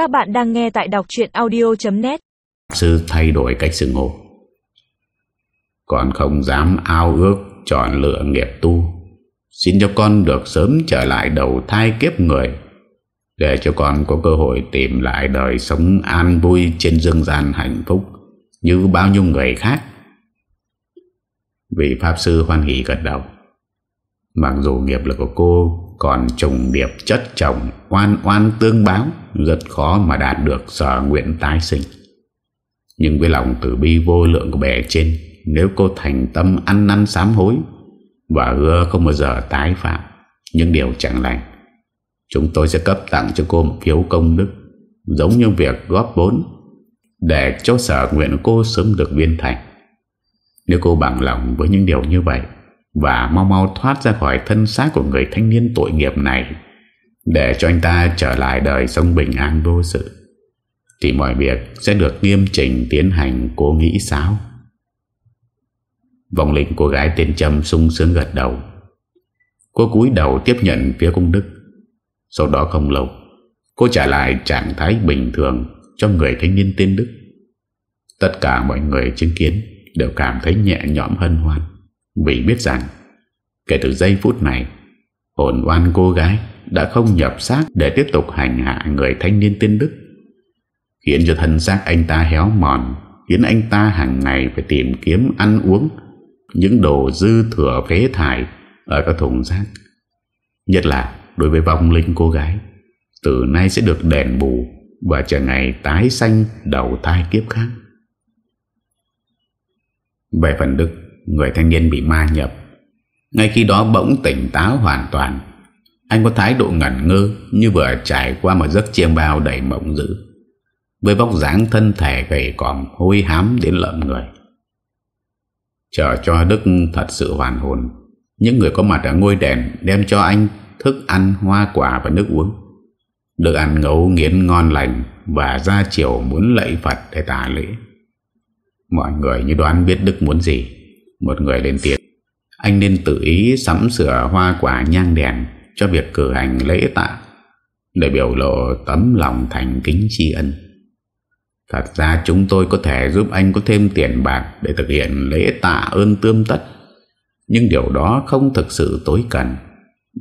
Các bạn đang nghe tại đọc chuyện audio.net Sư thay đổi cách xưng hô. Con không dám ao ước chọn lựa nghiệp tu. Xin cho con được sớm trở lại đầu thai kiếp người, Để cho con có cơ hội tìm lại đời sống an vui trên dương gian hạnh phúc Như bao nhiêu người khác. Vị Pháp Sư hoan hỷ gật đầu. Mặc dù nghiệp lực của cô còn trùng điệp chất chồng, oan oan tương báo rất khó mà đạt được sở nguyện tái sinh. Nhưng với lòng từ bi vô lượng của bè trên, nếu cô thành tâm ăn năn sám hối và hứa không bao giờ tái phạm những điều chẳng lành, chúng tôi sẽ cấp tặng cho cô một phiếu công đức giống như việc góp vốn để cho sở nguyện của cô sớm được viên thành. Nếu cô bằng lòng với những điều như vậy, và mau mau thoát ra khỏi thân xác của người thanh niên tội nghiệp này để cho anh ta trở lại đời sống bình an vô sự, thì mọi việc sẽ được nghiêm chỉnh tiến hành, cô nghĩ sao? Vòng lĩnh cô gái tên Trâm sung sướng gật đầu. Cô cúi đầu tiếp nhận phía công đức. Sau đó không lâu, cô trả lại trạng thái bình thường cho người thanh niên tên Đức. Tất cả mọi người chứng kiến đều cảm thấy nhẹ nhõm hân hoan, vì biết rằng kể từ giây phút này, hồn oan cô gái đã không nhập xác để tiếp tục hành hạ người thanh niên tiên Đức. Khiến cho thân xác anh ta héo mòn, khiến anh ta hàng ngày phải tìm kiếm, ăn uống, những đồ dư thừa phế thải ở các thùng rác. Nhất là đối với vong linh cô gái, từ nay sẽ được đền bù và chờ ngày tái sanh đầu thai kiếp khác. Về phần Đức, Người thanh niên bị ma nhập, Ngay khi đó bỗng tỉnh táo hoàn toàn anh có thái độ ngẩn ngơ Như vừa trải qua một giấc chiêm bao đầy mộng dữ Với bóc dáng thân thể gầy còm Hôi hám đến lợm người. Chờ cho Đức thật sự hoàn hồn Những người có mặt ở ngôi đèn Đem cho anh thức ăn, hoa quả và nước uống Được ăn ngấu nghiến ngon lành Và ra chiều muốn lạy Phật để tả lễ. Mọi người như đoán biết Đức muốn gì một người lên tiếng. Anh nên tự ý sắm sửa hoa quả nhang đèn cho việc cử hành lễ tạ, Để biểu lộ tấm lòng thành kính tri ân. Thật ra chúng tôi có thể giúp anh có thêm tiền bạc Để thực hiện lễ tạ ơn tươm tất, Nhưng điều đó không thực sự tối cần.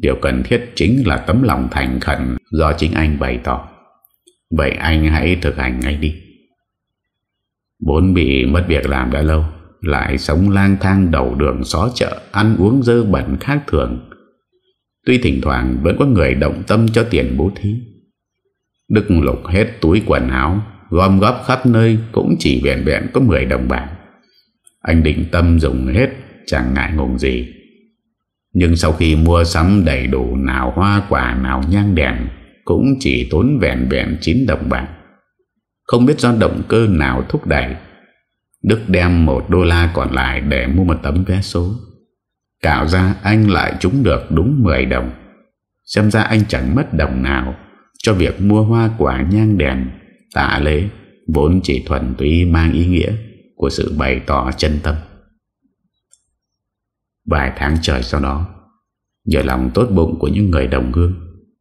Điều cần thiết chính là tấm lòng thành khẩn Do chính anh bày tỏ. Vậy anh hãy thực hành ngay đi. Bốn bị mất việc làm đã lâu, lại sống lang thang đầu đường xó chợ, ăn uống dơ bẩn khác thường tuy thỉnh thoảng vẫn có người động tâm cho tiền bố thí. Đức lục hết túi quần áo, gom góp khắp nơi cũng chỉ vẹn vẹn có 10 đồng bạc. Anh định tâm dùng hết, chẳng ngại ngùng gì. Nhưng sau khi mua sắm đầy đủ nào hoa quả, nào nhang đèn, cũng chỉ tốn vẹn vẹn 9 đồng bạc. Không biết do động cơ nào thúc đẩy, Đức đem một đô la còn lại để mua một tấm vé số. Cạo ra anh lại trúng được đúng 10 đồng. Xem ra anh chẳng mất đồng nào cho việc mua hoa quả nhang đèn, tạ lễ, vốn chỉ thuần túy mang ý nghĩa của sự bày tỏ chân tâm. Vài tháng trời sau đó, nhờ lòng tốt bụng của những người đồng hương,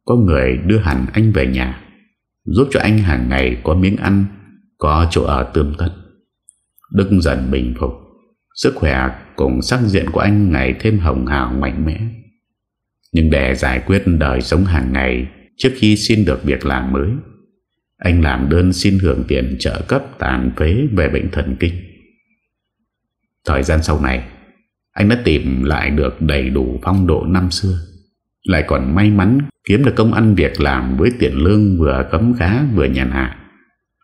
có người đưa hẳn anh về nhà, giúp cho anh hàng ngày có miếng ăn, có chỗ ở tươm tất. Đức dần bình phục Sức khỏe cùng sắc diện của anh ngày thêm hồng hào mạnh mẽ. Nhưng để giải quyết đời sống hàng ngày, Trước khi xin được việc làm mới, Anh làm đơn xin hưởng tiền trợ cấp tàn phế về bệnh thần kinh. Thời gian sau này, Anh đã tìm lại được đầy đủ phong độ năm xưa, Lại còn may mắn kiếm được công ăn việc làm với tiền lương vừa cấm khá vừa nhàn hạ,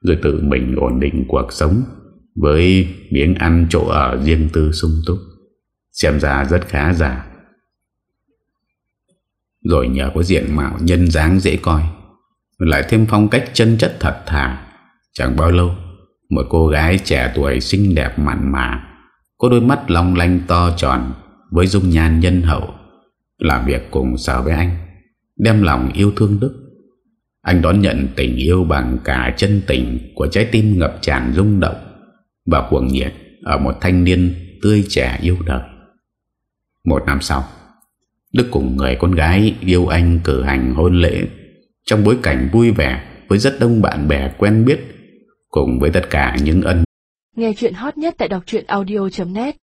Rồi tự mình ổn định cuộc sống với miếng ăn chỗ ở riêng tư sung túc, xem ra rất khá giả. Rồi nhờ có diện mạo nhân dáng dễ coi, lại thêm phong cách chân chất thật thà, chẳng bao lâu, một cô gái trẻ tuổi xinh đẹp mặn mà, có đôi mắt long lanh to tròn với dung nhan nhân hậu, làm việc cùng sở với anh, đem lòng yêu thương Đức. Anh đón nhận tình yêu bằng cả chân tình của trái tim ngập tràn rung động và cuồng nhiệt ở một thanh niên tươi trẻ yêu đời. Một năm sau, Đức cùng người con gái yêu anh cử hành hôn lễ trong bối cảnh vui vẻ với rất đông bạn bè quen biết cùng với tất cả những ân Nghe chuyện hot nhất tại đọc truyện audio.net